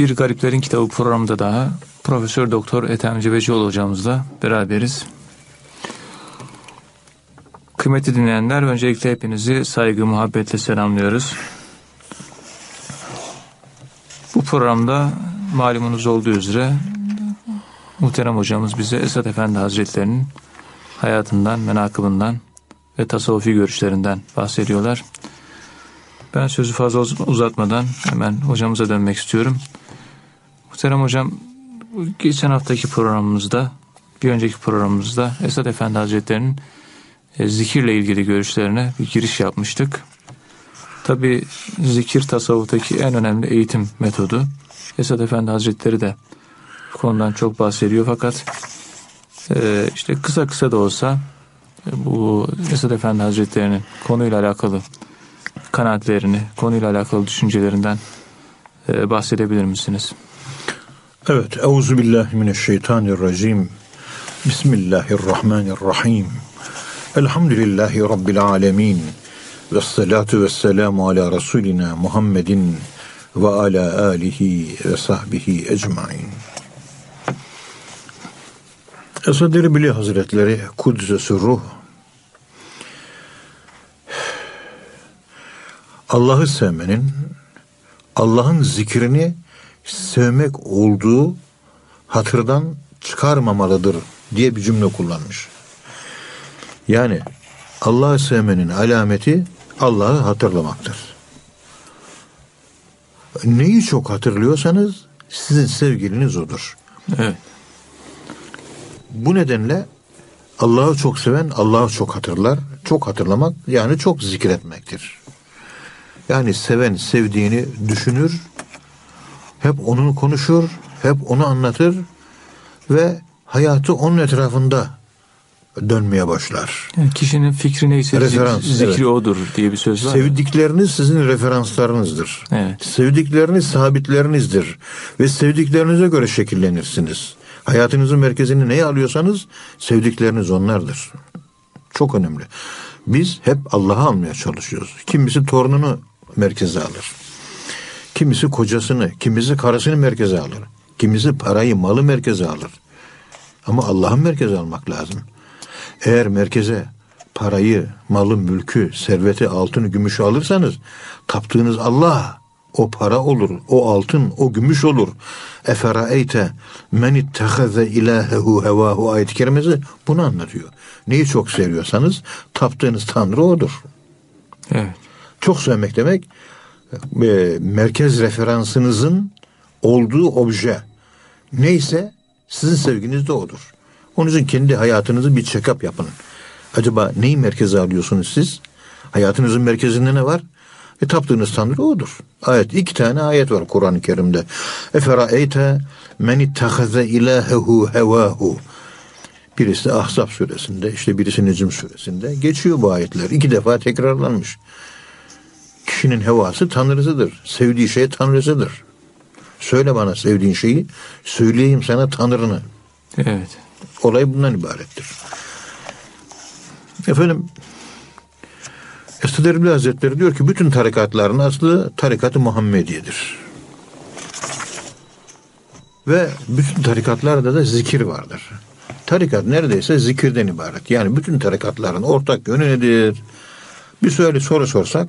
Bir Gariplerin Kitabı programında daha Profesör Doktor Ethem Cebecioğlu hocamızla beraberiz. Kıymetli dinleyenler, öncelikle hepinizi saygı, muhabbetle selamlıyoruz. Bu programda malumunuz olduğu üzere muhterem hocamız bize Esat Efendi Hazretleri'nin hayatından, menakıbından ve tasavvufi görüşlerinden bahsediyorlar. Ben sözü fazla uzatmadan hemen hocamıza dönmek istiyorum. Muhterem hocam geçen haftaki programımızda bir önceki programımızda Esad Efendi Hazretleri'nin e, zikirle ilgili görüşlerine bir giriş yapmıştık. Tabi zikir tasavvuftaki en önemli eğitim metodu. Esad Efendi Hazretleri de konudan çok bahsediyor fakat e, işte kısa kısa da olsa e, bu Esad Efendi Hazretleri'nin konuyla alakalı kanaatlerini, konuyla alakalı düşüncelerinden bahsedebilir misiniz? Evet, Euzu billahi mineşşeytanirracim. Bismillahirrahmanirrahim. Elhamdülillahi rabbil alamin. Ve salatu ve selamu ala Resulina Muhammedin ve ala alihi ve sahbihi ecmain. Esad Erbili Hazretleri Kudüs'e ruh Allah'ı sevmenin Allah'ın zikrini sevmek olduğu hatırdan çıkarmamalıdır diye bir cümle kullanmış. Yani Allah'ı sevmenin alameti Allah'ı hatırlamaktır. Neyi çok hatırlıyorsanız sizin sevgiliniz odur. Evet. Bu nedenle Allah'ı çok seven Allah'ı çok hatırlar. Çok hatırlamak yani çok zikretmektir. Yani seven sevdiğini düşünür, hep onun konuşur, hep onu anlatır ve hayatı onun etrafında dönmeye başlar. Yani kişinin fikri neyse Referans, zikri evet. odur diye bir söz var. Sevdikleriniz sizin referanslarınızdır. Evet. Sevdikleriniz sabitlerinizdir. Ve sevdiklerinize göre şekillenirsiniz. Hayatınızın merkezini neye alıyorsanız sevdikleriniz onlardır. Çok önemli. Biz hep Allah'a almaya çalışıyoruz. Kimisi torununu merkeze alır. Kimisi kocasını, kimisi karısını merkeze alır. Kimisi parayı, malı merkeze alır. Ama Allah'ın merkeze almak lazım. Eğer merkeze parayı, malı, mülkü, serveti, altını, gümüşü alırsanız taptığınız Allah o para olur, o altın, o gümüş olur. Eferaeyte men ittehaze ilahehu hevahu ayet-i kerimesi bunu anlatıyor. Neyi çok seviyorsanız taptığınız tanrı odur. Evet. Çok sevmek demek e, merkez referansınızın olduğu obje neyse sizin sevginiz de odur. Onun için kendi hayatınızı bir check-up yapın. Acaba neyi merkeze alıyorsunuz siz? Hayatınızın merkezinde ne var? E taptığınız Tanrı odur. Ayet iki tane ayet var Kur'an-ı Kerim'de. Eferaeyte men ittahaze ilahehu hevahu. Birisi Ahzab suresinde, işte birisi Necm suresinde geçiyor bu ayetler. İki defa tekrarlanmış. Kişinin hevası tanrısıdır. Sevdiği şey tanrısıdır. Söyle bana sevdiğin şeyi, söyleyeyim sana tanrını. Evet. Olay bundan ibarettir. Efendim, Esad Erbil Hazretleri diyor ki bütün tarikatların aslı tarikat-ı Muhammediye'dir. Ve bütün tarikatlarda da zikir vardır. Tarikat neredeyse zikirden ibaret. Yani bütün tarikatların ortak yönü nedir? Bir söyle soru sorsak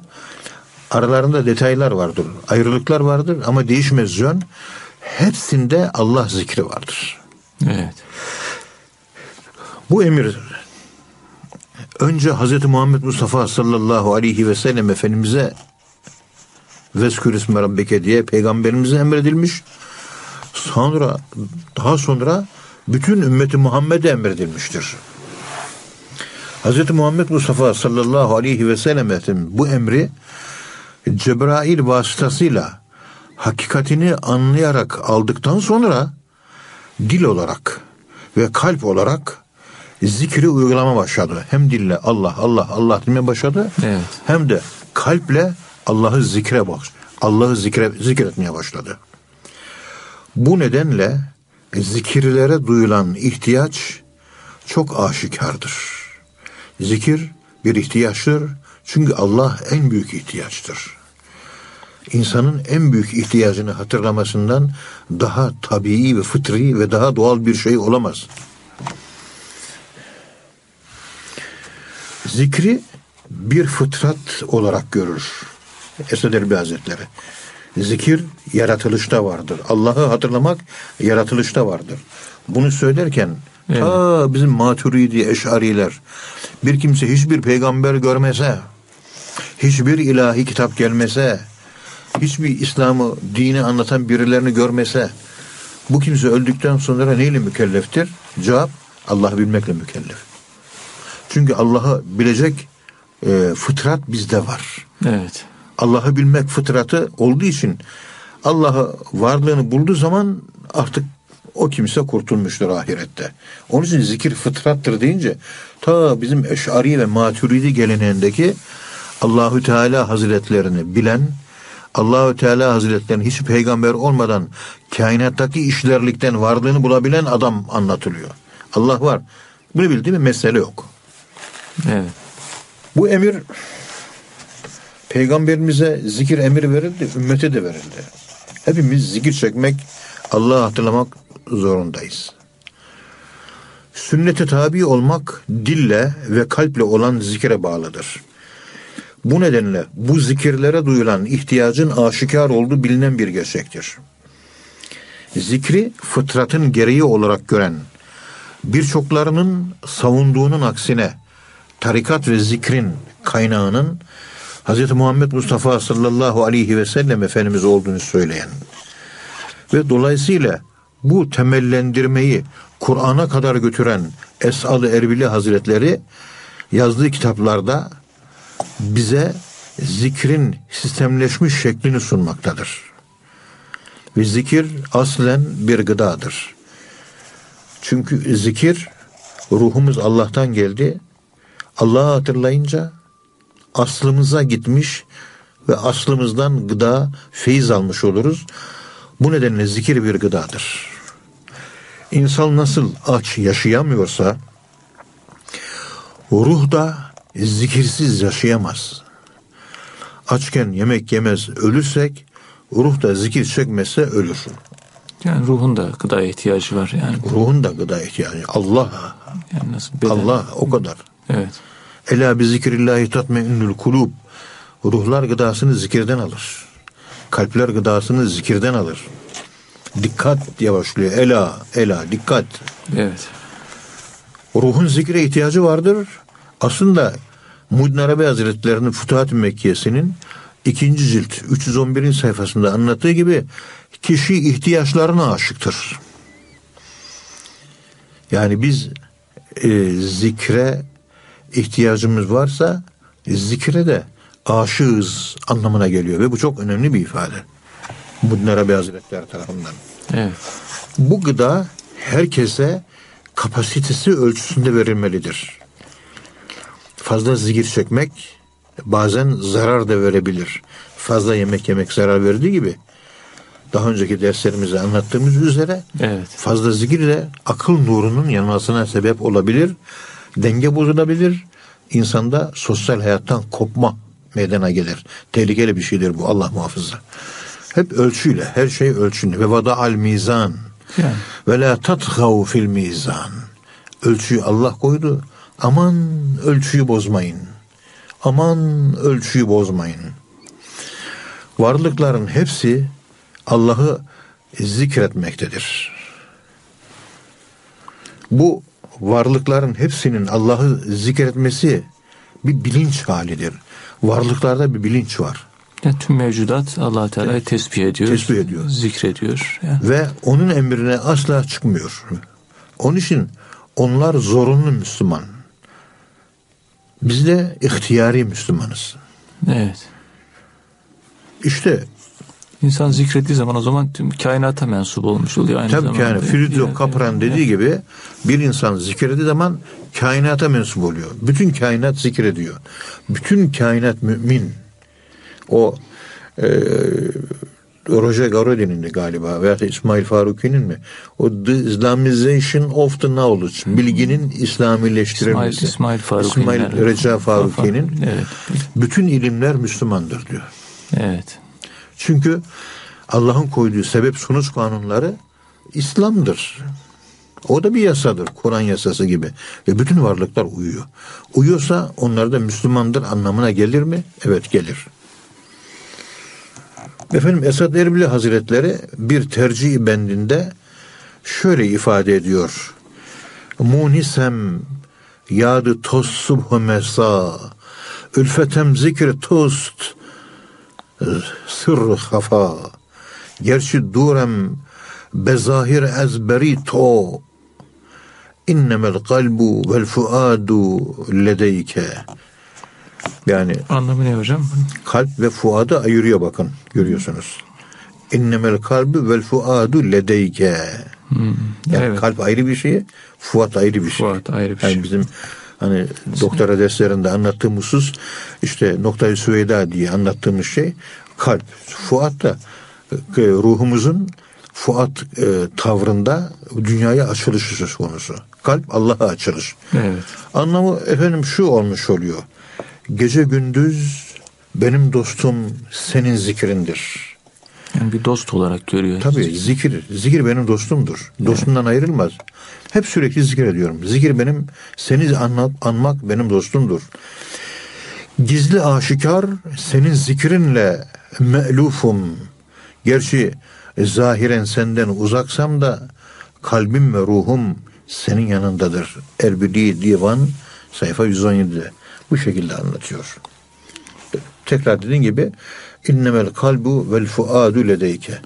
aralarında detaylar vardır, ayrılıklar vardır ama değişmez yön. Hepsinde Allah zikri vardır. Evet. Bu emir önce Hz. Muhammed Mustafa sallallahu aleyhi ve sellem Efendimiz'e Veskür ismi Rabbike diye peygamberimize emredilmiş. Sonra daha sonra bütün ümmeti Muhammed'e emredilmiştir. Hz. Muhammed Mustafa sallallahu aleyhi ve sellem bu emri Cebrail vasıtasıyla hakikatini anlayarak aldıktan sonra dil olarak ve kalp olarak zikri uygulama başladı. Hem dille Allah Allah Allah demeye başladı. Evet. Hem de kalple Allah'ı zikre bak. Allah'ı zikre zikretmeye başladı. Bu nedenle zikirlere duyulan ihtiyaç çok aşikardır. Zikir bir ihtiyaçtır çünkü Allah en büyük ihtiyaçtır. insanın en büyük ihtiyacını hatırlamasından daha tabii ve fıtri ve daha doğal bir şey olamaz. Zikri bir fıtrat olarak görür. Esad Erbil Hazretleri. Zikir yaratılışta vardır. Allah'ı hatırlamak yaratılışta vardır. Bunu söylerken evet. ta bizim maturidi eşariler bir kimse hiçbir peygamber görmese, hiçbir ilahi kitap gelmese, hiçbir İslam'ı, dini anlatan birilerini görmese, bu kimse öldükten sonra neyle mükelleftir? Cevap, Allah'ı bilmekle mükellef. Çünkü Allah'ı bilecek e, fıtrat bizde var. Evet. Allah'ı bilmek fıtratı olduğu için Allah'ı varlığını bulduğu zaman artık o kimse kurtulmuştur ahirette. Onun için zikir fıtrattır deyince ta bizim Eş'ari ve Maturidi geleneğindeki Allahü Teala Hazretlerini bilen, Allahü Teala Hazretlerinin hiç peygamber olmadan kainattaki işlerlikten varlığını bulabilen adam anlatılıyor. Allah var. Bunu bildiği bir mesele yok. Evet. Bu emir peygamberimize zikir emir verildi, ümmete de verildi. Hepimiz zikir çekmek, Allah'ı hatırlamak zorundayız. Sünnete tabi olmak dille ve kalple olan zikire bağlıdır. Bu nedenle bu zikirlere duyulan ihtiyacın aşikar olduğu bilinen bir gerçektir. Zikri fıtratın gereği olarak gören birçoklarının savunduğunun aksine tarikat ve zikrin kaynağının Hz. Muhammed Mustafa sallallahu aleyhi ve sellem Efendimiz olduğunu söyleyen ve dolayısıyla bu temellendirmeyi Kur'an'a kadar götüren Esad-ı Erbili Hazretleri yazdığı kitaplarda bize zikrin sistemleşmiş şeklini sunmaktadır. Ve zikir aslen bir gıdadır. Çünkü zikir ruhumuz Allah'tan geldi. Allah'ı hatırlayınca aslımıza gitmiş ve aslımızdan gıda, feyiz almış oluruz. Bu nedenle zikir bir gıdadır. İnsan nasıl aç yaşayamıyorsa ruh da zikirsiz yaşayamaz. Açken yemek yemez ölürsek ruh da zikir çekmezse ölür. Yani ruhun da gıda ihtiyacı var yani. Ruhun da gıda ihtiyacı. Allah. Yani nasıl beden? Allah o kadar. Evet. Ela bi zikrillahi tatmeinnül kulub. Ruhlar gıdasını zikirden alır. Kalpler gıdasını zikirden alır. Dikkat diye başlıyor. Ela, ela, dikkat. Evet. Ruhun zikre ihtiyacı vardır. Aslında Muhyiddin Arabi Hazretleri'nin Futuhat-ı Mekke'sinin ikinci cilt 311. sayfasında anlattığı gibi kişi ihtiyaçlarına aşıktır. Yani biz e, zikre ihtiyacımız varsa zikre de aşığız anlamına geliyor ve bu çok önemli bir ifade. Muhyiddin Arabi Hazretleri tarafından. Evet. Bu gıda herkese kapasitesi ölçüsünde verilmelidir. Fazla zikir çekmek bazen zarar da verebilir. Fazla yemek yemek zarar verdiği gibi daha önceki derslerimizde anlattığımız üzere evet. fazla zikir de akıl nurunun yanmasına sebep olabilir. Denge bozulabilir. İnsanda sosyal hayattan kopma meydana gelir. Tehlikeli bir şeydir bu Allah muhafaza. Hep ölçüyle, her şey ölçülü. Ve vada al mizan. Yani. Ve la tatgav fil mizan. Ölçüyü Allah koydu. Aman ölçüyü bozmayın. Aman ölçüyü bozmayın. Varlıkların hepsi Allah'ı zikretmektedir. Bu varlıkların hepsinin Allah'ı zikretmesi bir bilinç halidir. Varlıklarda bir bilinç var. Yani tüm mevcudat allah Teala'yı evet. tesbih ediyor. Tesbih ediyor. Zikrediyor. Yani. Ve onun emrine asla çıkmıyor. Onun için onlar zorunlu Müslüman. Biz de ihtiyari Müslümanız. Evet. İşte İnsan zikrettiği zaman o zaman tüm kainata mensup olmuş oluyor aynı Tabii zamanda. Tabii yani Friedrich Kapran dediği gibi bir insan zikrettiği zaman kainata mensup oluyor. Bütün kainat zikrediyor. Bütün kainat mümin. O e, Roger Garaudy'nin de galiba veya İsmail Faruki'nin mi? O The Islamization of the Knowledge. Bilginin İslamileştirilmesi. İsmail, İsmail Faruki'nin. İsmail Reca Faruki'nin. Evet. Bütün ilimler Müslümandır diyor. Evet. Çünkü Allah'ın koyduğu sebep sonuç kanunları İslam'dır. O da bir yasadır. Kur'an yasası gibi. Ve bütün varlıklar uyuyor. Uyuyorsa onlar da Müslümandır anlamına gelir mi? Evet gelir. Efendim Esad Erbil Hazretleri bir tercih bendinde şöyle ifade ediyor. Munisem yadı toz subhu mesa ülfetem zikr tost sırrı hafa. Gerçi durem bezahir ezberi to. İnnemel kalbu vel fuadu ledeyke yani anlamı ne hocam? Kalp ve fuadı ayırıyor bakın görüyorsunuz. İnnemel kalbi vel fuadu ledeyke. Hmm, yani evet. kalp ayrı bir şey, fuat ayrı bir şey. Fuat ayrı bir yani şey. bizim hani doktora derslerinde anlattığımız husus işte noktayı süveyda diye anlattığımız şey kalp. Fuat da e, ruhumuzun fuat e, tavrında dünyaya açılışı söz konusu. Kalp Allah'a açılış. Evet. Anlamı efendim şu olmuş oluyor. Gece gündüz benim dostum senin zikrindir. Yani bir dost olarak görüyor. Tabii zikir, zikir benim dostumdur. Dostumdan evet. ayrılmaz. Hep sürekli zikir ediyorum. Zikir benim, seni anlat, anmak benim dostumdur. Gizli aşikar senin zikrinle me'lufum. Gerçi zahiren senden uzaksam da kalbim ve ruhum senin yanındadır. Erbili Divan sayfa 117'de bu şekilde anlatıyor. Tekrar dediğim gibi innemel kalbu vel fuadu ledeyke.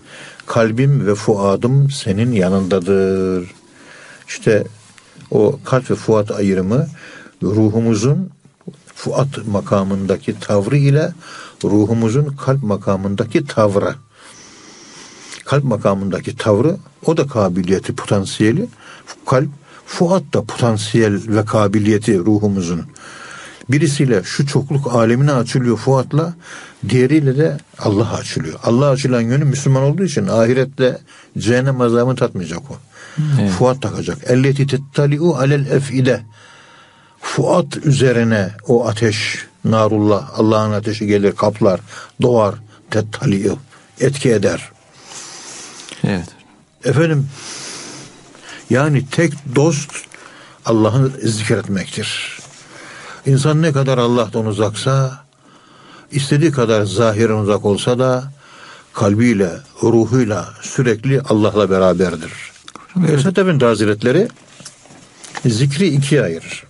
Kalbim ve fuadım senin yanındadır. İşte o kalp ve fuat ayrımı ruhumuzun fuat makamındaki tavrı ile ruhumuzun kalp makamındaki tavrı. Kalp makamındaki tavrı o da kabiliyeti, potansiyeli. Kalp, fuat da potansiyel ve kabiliyeti ruhumuzun. Birisiyle şu çokluk alemine açılıyor Fuat'la, diğeriyle de Allah açılıyor. Allah açılan yönü Müslüman olduğu için ahirette cehennem azabını tatmayacak o. Evet. Fuat takacak. Elleti tettali'u alel efide. Fuat üzerine o ateş, narullah, Allah'ın ateşi gelir, kaplar, doğar, tettali'u, etki eder. Evet. Efendim, yani tek dost Allah'ın zikretmektir. İnsan ne kadar Allah'tan uzaksa, istediği kadar zahiren uzak olsa da kalbiyle, ruhuyla sürekli Allah'la beraberdir. Esat Efendi Hazretleri zikri ikiye ayırır.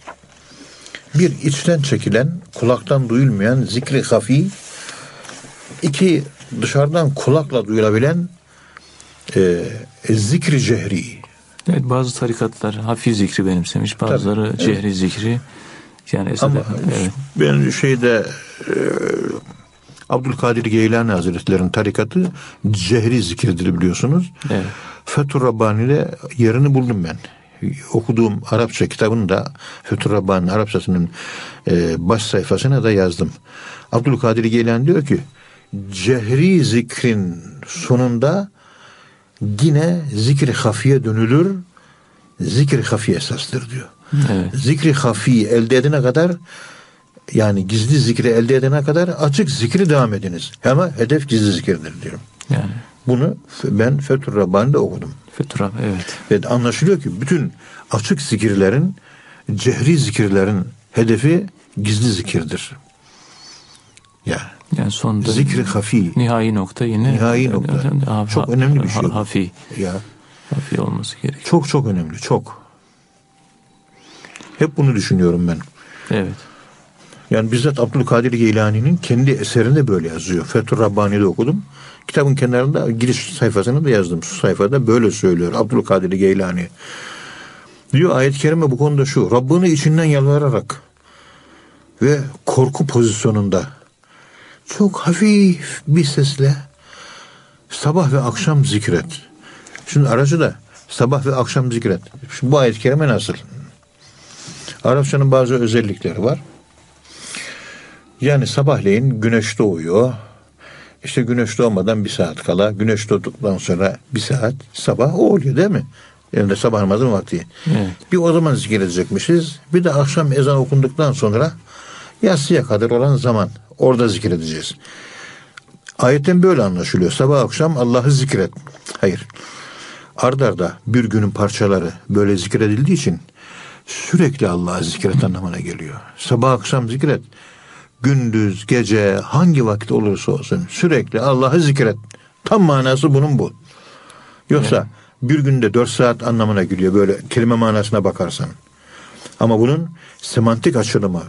Bir içten çekilen, kulaktan duyulmayan zikri hafi, iki dışarıdan kulakla duyulabilen e, zikri cehri. Evet bazı tarikatlar hafif zikri benimsemiş, bazıları Tabii, cehri evet. zikri. Yani Ama evet. ben şeyde e, Abdülkadir Geylani Hazretleri'nin tarikatı cehri zikirdir biliyorsunuz. Evet. Fethur Rabbani'de yerini buldum ben. Okuduğum Arapça kitabında Fethur Rabbani'nin Arapçasının e, baş sayfasına da yazdım. Abdülkadir Geylani diyor ki cehri zikrin sonunda yine zikri hafiye dönülür. Zikri hafiye esastır diyor. Evet. Zikri hafi elde edene kadar yani gizli zikri elde edene kadar açık zikri devam ediniz. Ama hedef gizli zikirdir diyorum. Yani. Bunu ben Fethur Rabbani'de okudum. Fethur evet. Ve anlaşılıyor ki bütün açık zikirlerin, cehri zikirlerin hedefi gizli zikirdir. Ya. Yani sonunda zikri hafi. Nihai nokta yine. Nihai nokta. Ha, çok önemli bir şey. Hafi. Ya. Hafi olması gerekiyor. Çok çok önemli. Çok. Hep bunu düşünüyorum ben. Evet. Yani bizzat Abdülkadir Geylani'nin kendi eserinde böyle yazıyor. Fethur Rabbani'de okudum. Kitabın kenarında giriş sayfasını da yazdım. Şu sayfada böyle söylüyor Abdülkadir Geylani. Diyor ayet-i kerime bu konuda şu. Rabbini içinden yalvararak ve korku pozisyonunda çok hafif bir sesle sabah ve akşam zikret. Şimdi aracı da sabah ve akşam zikret. Şimdi bu ayet-i kerime nasıl? Arapçanın bazı özellikleri var. Yani sabahleyin güneş doğuyor. İşte güneş doğmadan bir saat kala, güneş doğduktan sonra bir saat sabah o oluyor değil mi? Yani sabah namazın vakti. Evet. Bir o zaman zikir edecekmişiz. Bir de akşam ezan okunduktan sonra yatsıya kadar olan zaman orada zikir edeceğiz. Ayetten böyle anlaşılıyor. Sabah akşam Allah'ı zikret. Hayır. Ardarda bir günün parçaları böyle zikredildiği için sürekli Allah'ı zikret anlamına geliyor. Sabah akşam zikret. Gündüz, gece, hangi vakit olursa olsun sürekli Allah'ı zikret. Tam manası bunun bu. Yoksa evet. bir günde dört saat anlamına geliyor böyle kelime manasına bakarsan. Ama bunun semantik açılımı,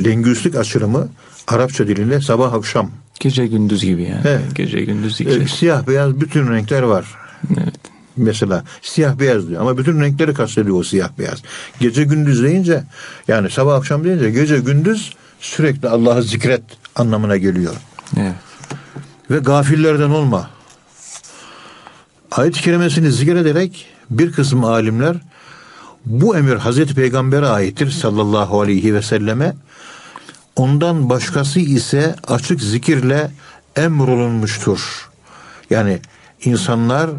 lingüistik açılımı Arapça dilinde sabah akşam. Gece gündüz gibi yani. Evet. Gece gündüz. Ee, siyah beyaz bütün renkler var. Evet. Mesela siyah beyaz diyor ama bütün renkleri kastediyor o siyah beyaz. Gece gündüz deyince yani sabah akşam deyince gece gündüz sürekli Allah'ı zikret anlamına geliyor. Evet. Ve gafillerden olma. Ayet-i kerimesini zikrederek bir kısım alimler bu emir Hazreti Peygamber'e aittir sallallahu aleyhi ve selleme. Ondan başkası ise açık zikirle emrolunmuştur. Yani insanlar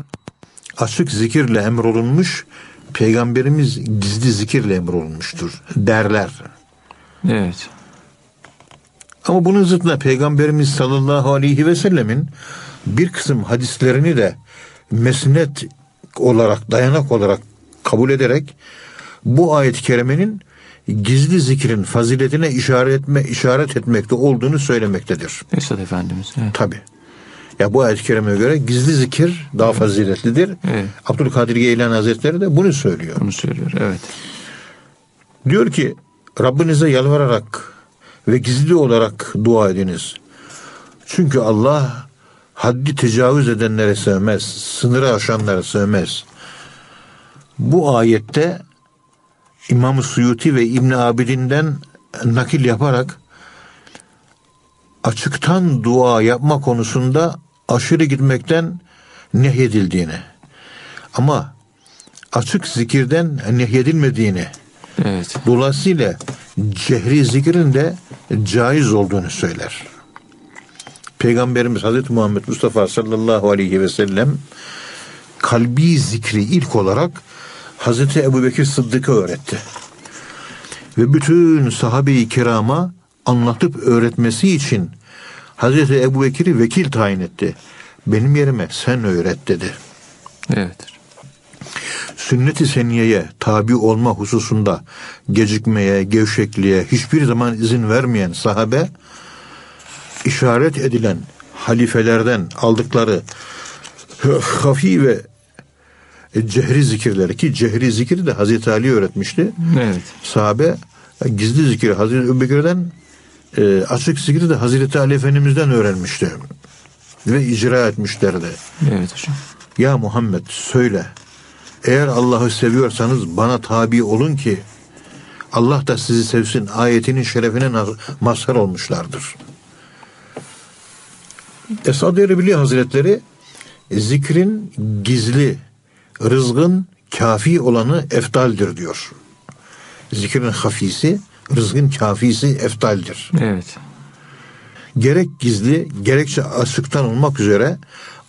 açık zikirle emrolunmuş, peygamberimiz gizli zikirle emrolunmuştur derler. Evet. Ama bunun zıttına peygamberimiz sallallahu aleyhi ve sellemin bir kısım hadislerini de mesnet olarak, dayanak olarak kabul ederek bu ayet-i kerimenin gizli zikrin faziletine işaret etme işaret etmekte olduğunu söylemektedir. Esad Efendimiz. Evet. Tabi. Ya bu ayet-i kerimeye göre gizli zikir daha faziletlidir. Evet. Abdülkadir Geylani Hazretleri de bunu söylüyor. Bunu söylüyor, evet. Diyor ki Rabbinize yalvararak ve gizli olarak dua ediniz. Çünkü Allah haddi tecavüz edenlere sevmez, sınırı aşanlara sevmez. Bu ayette İmam Suyuti ve İbn Abidin'den nakil yaparak açıktan dua yapma konusunda aşırı gitmekten nehyedildiğini ama açık zikirden nehyedilmediğini evet. dolayısıyla cehri zikrin de caiz olduğunu söyler. Peygamberimiz Hazreti Muhammed Mustafa sallallahu aleyhi ve sellem kalbi zikri ilk olarak Hazreti Ebu Bekir Sıddık'a öğretti. Ve bütün sahabe-i kirama anlatıp öğretmesi için Hazreti Ebu Bekir'i vekil tayin etti. Benim yerime sen öğret dedi. Evet. Sünnet-i seniyeye tabi olma hususunda gecikmeye, gevşekliğe hiçbir zaman izin vermeyen sahabe işaret edilen halifelerden aldıkları hafi ve cehri zikirleri ki cehri zikri de Hazreti Ali öğretmişti. Evet. Sahabe gizli zikri Hazreti Ebubekir'den e, açık zikri de Hazreti Ali Efendimiz'den öğrenmişti. Ve icra etmişlerdi. Evet hocam. Ya Muhammed söyle. Eğer Allah'ı seviyorsanız bana tabi olun ki Allah da sizi sevsin ayetinin şerefine mazhar olmuşlardır. Esad Erebili Hazretleri zikrin gizli, rızgın kafi olanı eftaldir diyor. Zikrin hafisi, rızgın kafisi eftaldir. Evet. Gerek gizli, gerekçe açıktan olmak üzere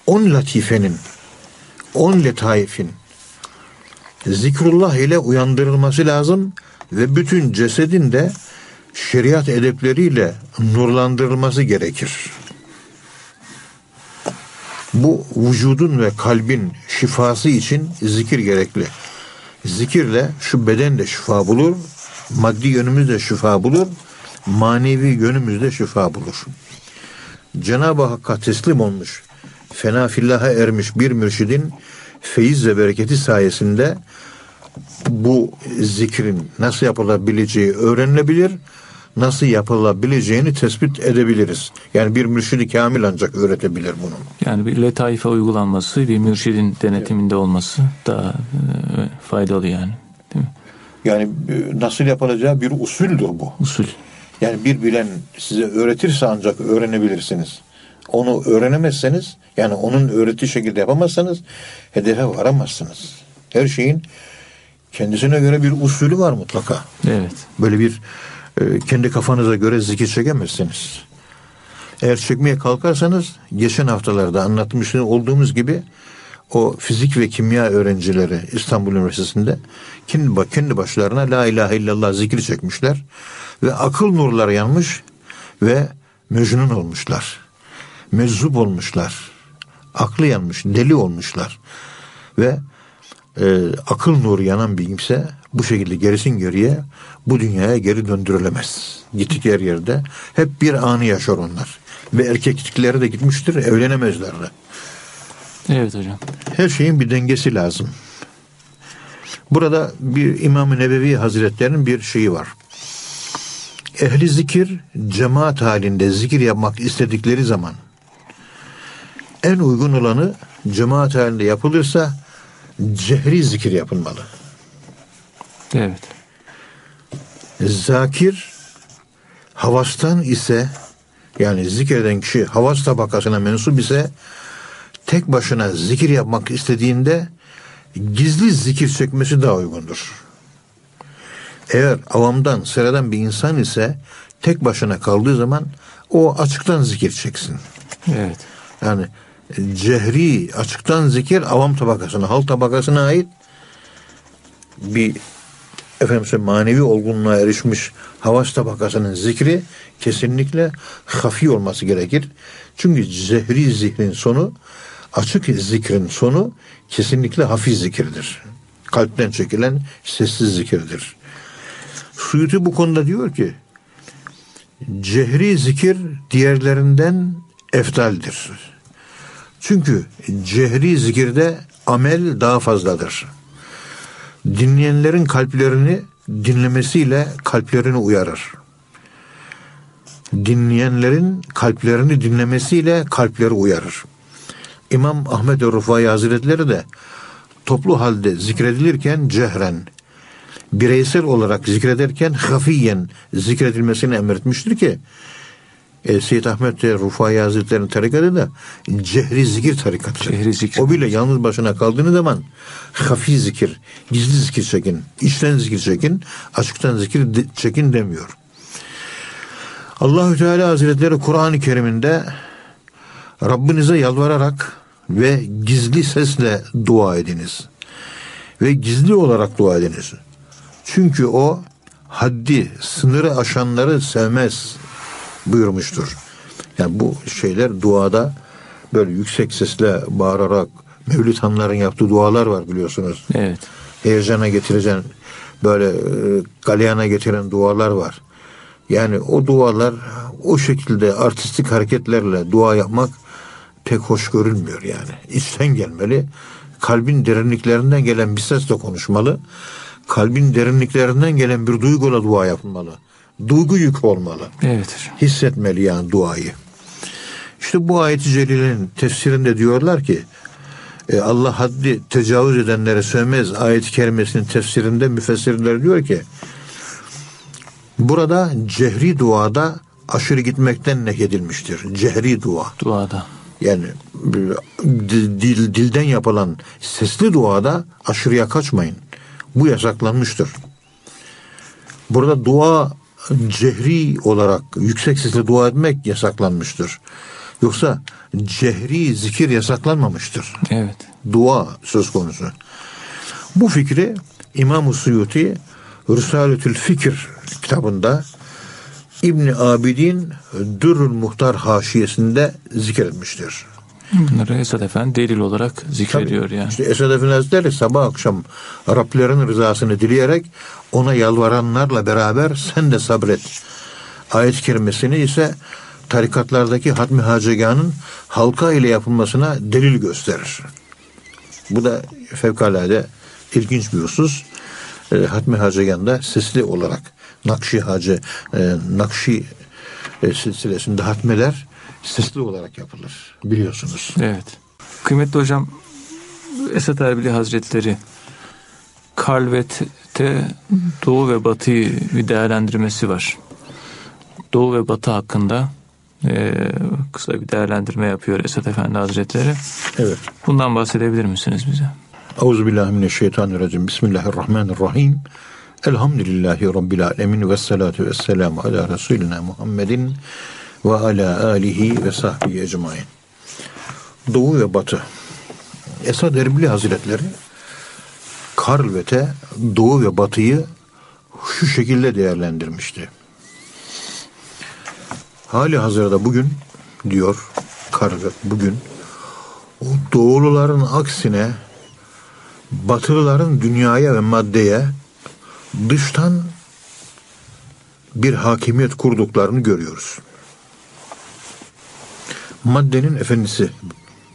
on latifenin, on letaifin zikrullah ile uyandırılması lazım ve bütün cesedin de şeriat edepleriyle nurlandırılması gerekir. Bu vücudun ve kalbin şifası için zikir gerekli. Zikirle şu beden de şifa bulur, maddi yönümüz de şifa bulur, manevi yönümüz de şifa bulur. Cenab-ı Hakk'a teslim olmuş, fena fillaha ermiş bir mürşidin feyiz ve bereketi sayesinde bu zikrin nasıl yapılabileceği öğrenilebilir, nasıl yapılabileceğini tespit edebiliriz. Yani bir mürşidi kamil ancak öğretebilir bunu. Yani bir letaife uygulanması, bir mürşidin denetiminde olması daha e, faydalı yani. Değil mi? Yani e, nasıl yapılacağı bir usuldür bu. Usul. Yani bir bilen size öğretirse ancak öğrenebilirsiniz. Onu öğrenemezseniz yani onun öğrettiği şekilde yapamazsanız hedefe varamazsınız. Her şeyin kendisine göre bir usulü var mutlaka. Evet. Böyle bir e, kendi kafanıza göre zikir çekemezsiniz. Eğer çekmeye kalkarsanız geçen haftalarda anlatmıştım olduğumuz gibi o fizik ve kimya öğrencileri İstanbul Üniversitesi'nde kendi, kendi başlarına La ilahe illallah zikri çekmişler ve akıl nurları yanmış ve mecnun olmuşlar. meczup olmuşlar. Aklı yanmış, deli olmuşlar. Ve e, akıl nuru yanan bir kimse bu şekilde gerisin geriye bu dünyaya geri döndürülemez. Gittikleri yerde hep bir anı yaşar onlar. Ve erkeklikleri de gitmiştir, evlenemezler de. Evet hocam. Her şeyin bir dengesi lazım. Burada bir İmam-ı Nebevi Hazretleri'nin bir şeyi var. Ehli zikir cemaat halinde zikir yapmak istedikleri zaman en uygun olanı cemaat halinde yapılırsa cehri zikir yapılmalı. Evet. Zakir havastan ise yani zikreden kişi havas tabakasına mensup ise tek başına zikir yapmak istediğinde gizli zikir çekmesi daha uygundur. Eğer avamdan, sıradan bir insan ise tek başına kaldığı zaman o açıktan zikir çeksin. Evet. Yani cehri açıktan zikir avam tabakasına, halk tabakasına ait bir efendim manevi olgunluğa erişmiş havas tabakasının zikri kesinlikle hafi olması gerekir. Çünkü zehri zikrin sonu açık zikrin sonu kesinlikle hafif zikirdir. Kalpten çekilen sessiz zikirdir. Suyuti bu konuda diyor ki cehri zikir diğerlerinden eftaldir. Çünkü cehri zikirde amel daha fazladır. Dinleyenlerin kalplerini dinlemesiyle kalplerini uyarır. Dinleyenlerin kalplerini dinlemesiyle kalpleri uyarır. İmam Ahmet Rufai Hazretleri de toplu halde zikredilirken cehren, bireysel olarak zikrederken hafiyen zikredilmesini emretmiştir ki e, Seyyid Ahmet Rufai Hazretleri'nin tarikatı da cehri zikir tarikatı. Cehri zikir. O bile yalnız başına kaldığınız zaman hafi zikir, gizli zikir çekin, içten zikir çekin, açıktan zikir de, çekin demiyor. Allahü Teala Hazretleri Kur'an-ı Kerim'inde Rabbinize yalvararak ve gizli sesle dua ediniz. Ve gizli olarak dua ediniz. Çünkü o haddi, sınırı aşanları sevmez buyurmuştur. Yani bu şeyler duada böyle yüksek sesle bağırarak Mevlüt Hanların yaptığı dualar var biliyorsunuz. Evet. Heyecana getireceksin böyle e, galeyana getiren dualar var. Yani o dualar o şekilde artistik hareketlerle dua yapmak pek hoş görülmüyor yani. İçten gelmeli. Kalbin derinliklerinden gelen bir sesle konuşmalı. Kalbin derinliklerinden gelen bir duyguyla dua yapılmalı. Duygu yük olmalı. Evet hocam. Hissetmeli yani duayı. İşte bu ayet-i celilenin tefsirinde diyorlar ki e, Allah haddi tecavüz edenlere sövmez ayet-i kerimesinin tefsirinde müfessirler diyor ki burada cehri duada aşırı gitmekten nehyedilmiştir. Cehri dua. Duada. Yani dil, dilden yapılan sesli duada aşırıya kaçmayın. Bu yasaklanmıştır. Burada dua cehri olarak yüksek sesle dua etmek yasaklanmıştır. Yoksa cehri zikir yasaklanmamıştır. Evet. Dua söz konusu. Bu fikri İmam-ı Suyuti Risaletül Fikir kitabında İbni Abidin Dürrül Muhtar haşiyesinde zikretmiştir. Bunları Esad Efendi delil olarak zikrediyor Tabii, yani. İşte Esad Efendi Hazretleri sabah akşam Rablerin rızasını dileyerek ona yalvaranlarla beraber sen de sabret. Ayet-i kerimesini ise tarikatlardaki hatmi haceganın halka ile yapılmasına delil gösterir. Bu da fevkalade ilginç bir husus. E, hatmi haceganda sesli olarak Nakşi Hacı e, Nakşi e, silsilesinde hatmeler sesli olarak yapılır biliyorsunuz. Evet. Kıymetli hocam Esat Erbili Hazretleri Kalvet'te Doğu ve Batı'yı bir değerlendirmesi var. Doğu ve Batı hakkında e, kısa bir değerlendirme yapıyor Esat Efendi Hazretleri. Evet. Bundan bahsedebilir misiniz bize? Euzubillahimineşşeytanirracim. Bismillahirrahmanirrahim. Elhamdülillahi Rabbil alemin ve salatu ve selamu ala Resulina Muhammedin ve ala alihi ve sahbihi ecmain. Doğu ve Batı. Esad Erbili Hazretleri Karlvet'e Doğu ve Batı'yı şu şekilde değerlendirmişti. Hali hazırda bugün diyor Karvet bugün o doğuluların aksine batılıların dünyaya ve maddeye dıştan bir hakimiyet kurduklarını görüyoruz. Maddenin efendisi.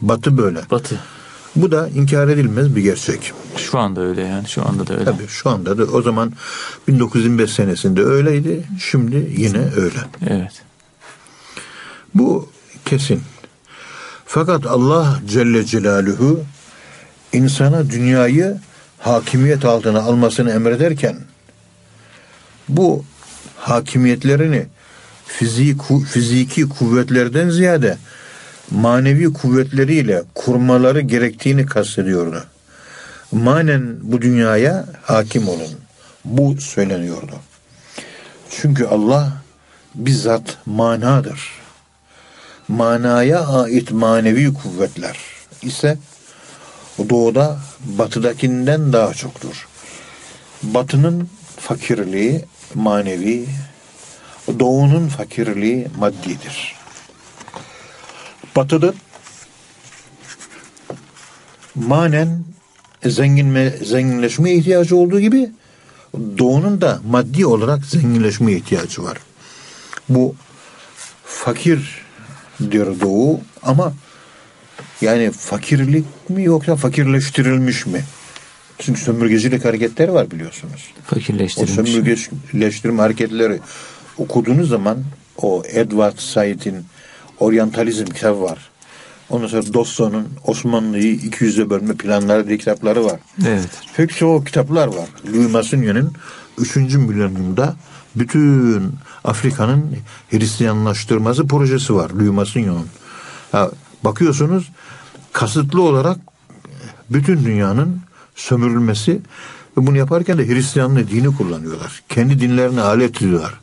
Batı böyle. Batı. Bu da inkar edilmez bir gerçek. Şu anda öyle yani. Şu anda da öyle. Tabii şu anda da o zaman 1925 senesinde öyleydi. Şimdi yine öyle. Evet. Bu kesin. Fakat Allah Celle Celaluhu insana dünyayı hakimiyet altına almasını emrederken bu hakimiyetlerini fiziki, fiziki kuvvetlerden ziyade manevi kuvvetleriyle kurmaları gerektiğini kastediyordu. Manen bu dünyaya hakim olun. Bu söyleniyordu. Çünkü Allah bizzat manadır. Manaya ait manevi kuvvetler ise doğuda batıdakinden daha çoktur. Batının fakirliği manevi, doğunun fakirliği maddidir. Batıda manen zenginme, zenginleşme ihtiyacı olduğu gibi doğunun da maddi olarak zenginleşme ihtiyacı var. Bu fakir diyor doğu ama yani fakirlik mi yoksa fakirleştirilmiş mi? Çünkü sömürgecilik hareketleri var biliyorsunuz. O Fakirleştirilmiş. sömürgecileştirme hareketleri okuduğunuz zaman o Edward Said'in Orientalizm kitabı var. Ondan sonra Doston'un Osmanlı'yı 200'e bölme planları diye kitapları var. Evet. Pek çok kitaplar var. Louis Massigny'nin 3. milenyumda bütün Afrika'nın Hristiyanlaştırması projesi var Louis Massignon'un. Bakıyorsunuz kasıtlı olarak bütün dünyanın sömürülmesi ve bunu yaparken de Hristiyanlığı dini kullanıyorlar. Kendi dinlerine alet ediyorlar.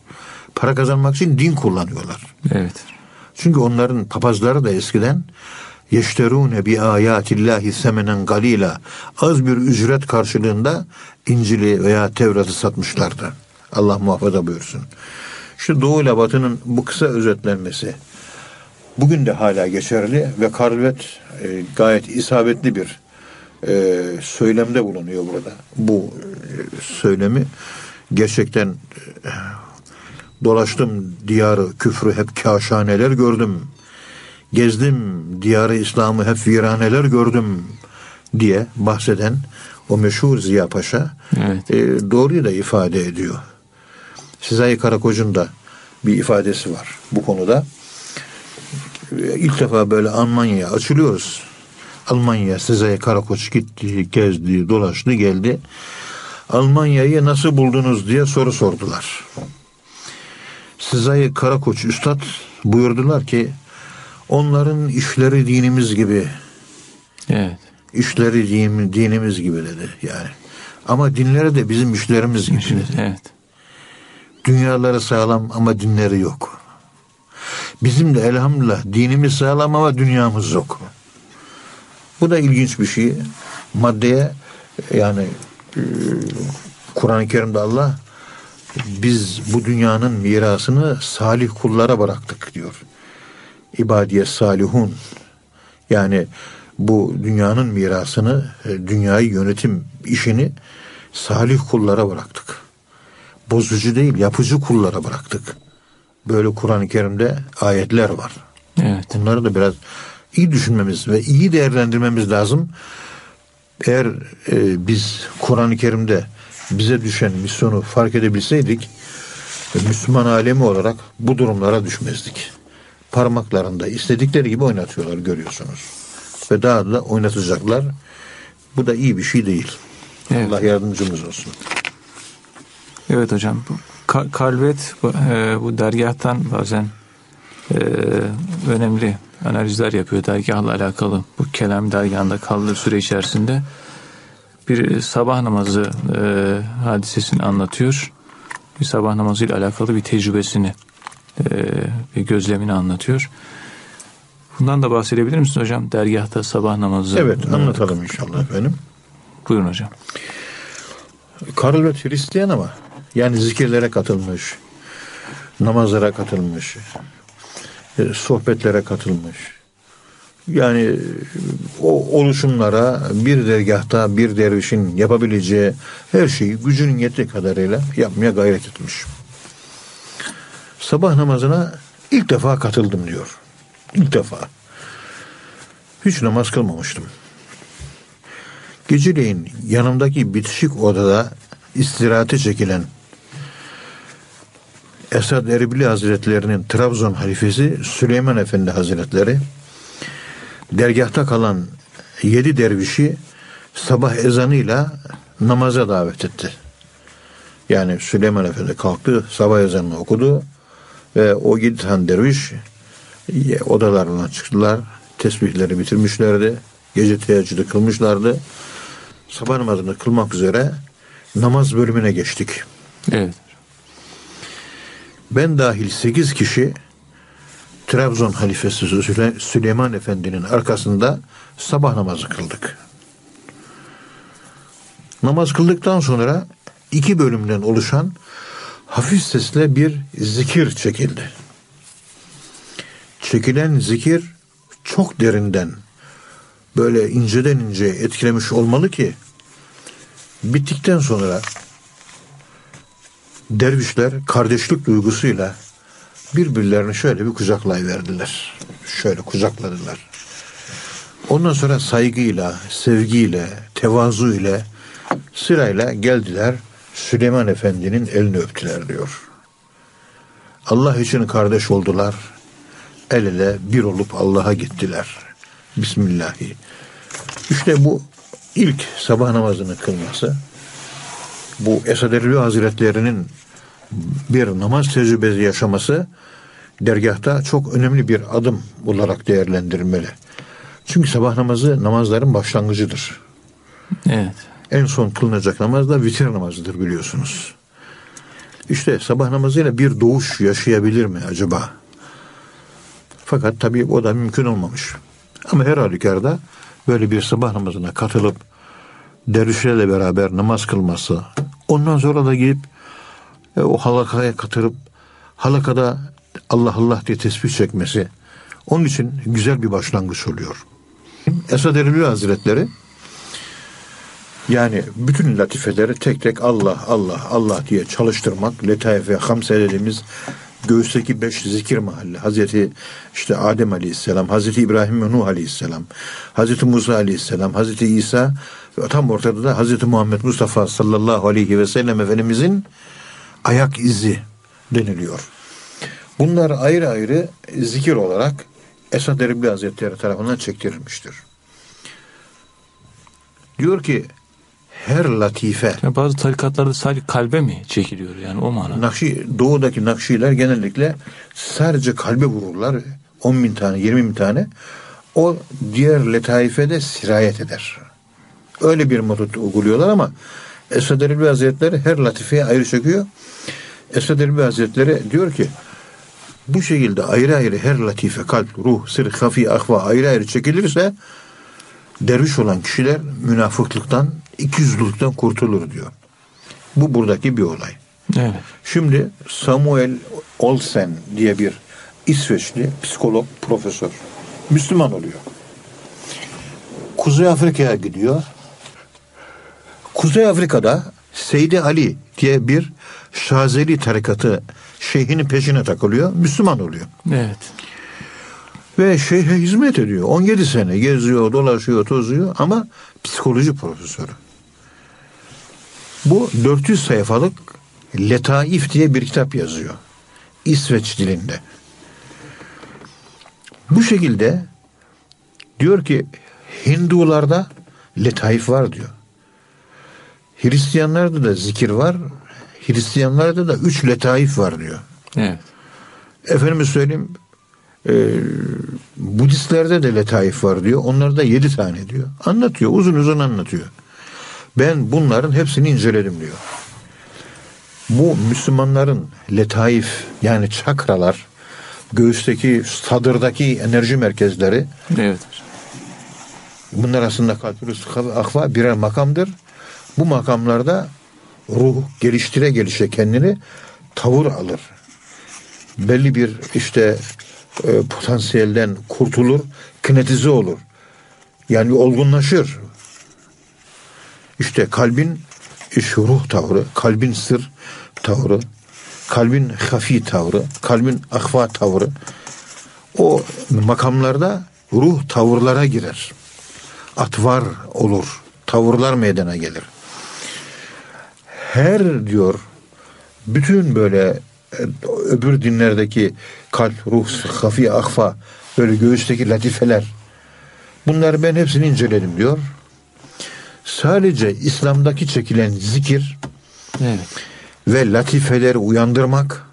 Para kazanmak için din kullanıyorlar. Evet. Çünkü onların papazları da eskiden yeşterune bi ayatillahi semenen galila az bir ücret karşılığında İncil'i veya Tevrat'ı satmışlardı. Allah muhafaza buyursun. Şu Doğu ile Batı'nın bu kısa özetlenmesi bugün de hala geçerli ve Karlvet e, gayet isabetli bir e, söylemde bulunuyor burada. Bu e, söylemi gerçekten e, dolaştım diyarı küfrü hep kaşaneler gördüm. Gezdim diyarı İslam'ı hep viraneler gördüm diye bahseden o meşhur Ziya Paşa Evet. e, doğruyu da ifade ediyor. Sezai Karakoç'un da bir ifadesi var bu konuda. İlk defa böyle Almanya'ya açılıyoruz. Almanya Sezai Karakoç gitti, gezdi, dolaştı, geldi. Almanya'yı nasıl buldunuz diye soru sordular. Sezai Karakoç Üstad buyurdular ki onların işleri dinimiz gibi Evet. işleri din, dinimiz gibi dedi yani. Ama dinleri de bizim işlerimiz gibi. dedi. Evet. Dünyaları sağlam ama dinleri yok. Bizim de elhamdülillah dinimiz sağlam ama dünyamız yok. Bu da ilginç bir şey. Maddeye yani e, Kur'an-ı Kerim'de Allah biz bu dünyanın mirasını salih kullara bıraktık diyor. İbadiye salihun. Yani bu dünyanın mirasını, e, dünyayı yönetim işini salih kullara bıraktık. Bozucu değil, yapıcı kullara bıraktık. Böyle Kur'an-ı Kerim'de ayetler var. Evet. Bunları da biraz iyi düşünmemiz ve iyi değerlendirmemiz lazım. Eğer e, biz Kur'an-ı Kerim'de bize düşen misyonu fark edebilseydik, e, Müslüman alemi olarak bu durumlara düşmezdik. Parmaklarında istedikleri gibi oynatıyorlar görüyorsunuz. Ve daha da oynatacaklar. Bu da iyi bir şey değil. Evet. Allah yardımcımız olsun. Evet hocam. Bu Ka- Kalvet bu, e, bu dergahtan bazen e, önemli analizler yapıyor dergahla alakalı. Bu kelam dergahında kaldığı süre içerisinde bir sabah namazı e, hadisesini anlatıyor. Bir sabah namazı ile alakalı bir tecrübesini e, bir gözlemini anlatıyor. Bundan da bahsedebilir misiniz hocam? Dergahta sabah namazı. Evet anlatalım inşallah efendim. Buyurun hocam. Karl Hristiyan ama yani zikirlere katılmış, namazlara katılmış, e, sohbetlere katılmış. Yani o oluşumlara bir dergahta bir dervişin yapabileceği her şeyi gücünün yettiği kadarıyla yapmaya gayret etmiş. Sabah namazına ilk defa katıldım diyor. İlk defa. Hiç namaz kılmamıştım. Geceleyin yanımdaki bitişik odada istirahate çekilen Esad Erbili Hazretlerinin Trabzon halifesi Süleyman Efendi Hazretleri dergahta kalan yedi dervişi sabah ezanıyla namaza davet etti. Yani Süleyman Efendi kalktı, sabah ezanını okudu ve o yedi tane derviş odalarından çıktılar. Tesbihleri bitirmişlerdi. Gece teheccüdü kılmışlardı. Sabah namazını kılmak üzere namaz bölümüne geçtik. Evet. Ben dahil sekiz kişi Trabzon halifesi Süleyman Efendi'nin arkasında sabah namazı kıldık. Namaz kıldıktan sonra iki bölümden oluşan hafif sesle bir zikir çekildi. Çekilen zikir çok derinden böyle inceden ince etkilemiş olmalı ki bittikten sonra dervişler kardeşlik duygusuyla birbirlerini şöyle bir kucaklayıverdiler. Şöyle kucakladılar. Ondan sonra saygıyla, sevgiyle, tevazu ile sırayla geldiler Süleyman Efendi'nin elini öptüler diyor. Allah için kardeş oldular. El ele bir olup Allah'a gittiler. Bismillahi. İşte bu ilk sabah namazını kılması bu Esad Erbil Hazretleri'nin bir namaz tecrübesi yaşaması dergahta çok önemli bir adım olarak değerlendirilmeli. Çünkü sabah namazı namazların başlangıcıdır. Evet. En son kılınacak namaz da vitir namazıdır biliyorsunuz. İşte sabah namazıyla bir doğuş yaşayabilir mi acaba? Fakat tabii o da mümkün olmamış. Ama her halükarda böyle bir sabah namazına katılıp dervişlerle beraber namaz kılması, ondan sonra da gidip e, o halakaya katılıp halakada Allah Allah diye tesbih çekmesi. Onun için güzel bir başlangıç oluyor. Esad Erbil Hazretleri yani bütün latifeleri tek tek Allah Allah Allah diye çalıştırmak letaife hamse dediğimiz göğüsteki beş zikir mahalli. Hazreti işte Adem Aleyhisselam, Hazreti İbrahim ve Nuh Aleyhisselam, Hazreti Musa Aleyhisselam, Hazreti İsa tam ortada da Hazreti Muhammed Mustafa sallallahu aleyhi ve sellem Efendimizin ayak izi deniliyor. Bunlar ayrı ayrı zikir olarak Esad Erbil Hazretleri tarafından çektirilmiştir. Diyor ki her latife. Yani bazı tarikatlarda sadece kalbe mi çekiliyor yani o manada? Nakşi, doğudaki nakşiler genellikle sadece kalbe vururlar. 10 bin tane, 20 bin tane. O diğer letaifede sirayet eder. Öyle bir metot uyguluyorlar ama Esad Erbil Hazretleri her latifeye ayrı çekiyor. Esad Erbil Hazretleri diyor ki bu şekilde ayrı ayrı her latife, kalp, ruh, sır, hafi, ahva ayrı ayrı çekilirse derviş olan kişiler münafıklıktan, ikiyüzlülükten kurtulur diyor. Bu buradaki bir olay. Evet. Şimdi Samuel Olsen diye bir İsveçli psikolog, profesör. Müslüman oluyor. Kuzey Afrika'ya gidiyor. Kuzey Afrika'da Seydi Ali diye bir Şazeli tarikatı şeyhinin peşine takılıyor. Müslüman oluyor. Evet. Ve şeyhe hizmet ediyor. 17 sene geziyor, dolaşıyor, tozuyor ama psikoloji profesörü. Bu 400 sayfalık Letaif diye bir kitap yazıyor. İsveç dilinde. Bu şekilde diyor ki Hindularda letaif var diyor. Hristiyanlarda da zikir var. Hristiyanlarda da üç letaif var diyor. Evet. Efendime söyleyeyim e, Budistlerde de letaif var diyor. Onlarda yedi tane diyor. Anlatıyor. Uzun uzun anlatıyor. Ben bunların hepsini inceledim diyor. Bu Müslümanların letaif yani çakralar göğüsteki sadırdaki enerji merkezleri Evet. bunlar aslında kalp, akva birer makamdır. Bu makamlarda ruh geliştire gelişe kendini tavır alır. Belli bir işte e, potansiyelden kurtulur, kinetize olur. Yani olgunlaşır. İşte kalbin iş ruh tavrı, kalbin sır tavrı, kalbin hafi tavrı, kalbin ahva tavrı. O makamlarda ruh tavırlara girer. Atvar olur. Tavırlar meydana gelir. Her diyor bütün böyle e, öbür dinlerdeki kalp, ruh, hafi, ahfa böyle göğüsteki latifeler bunları ben hepsini inceledim diyor. Sadece İslam'daki çekilen zikir evet. ve latifeleri uyandırmak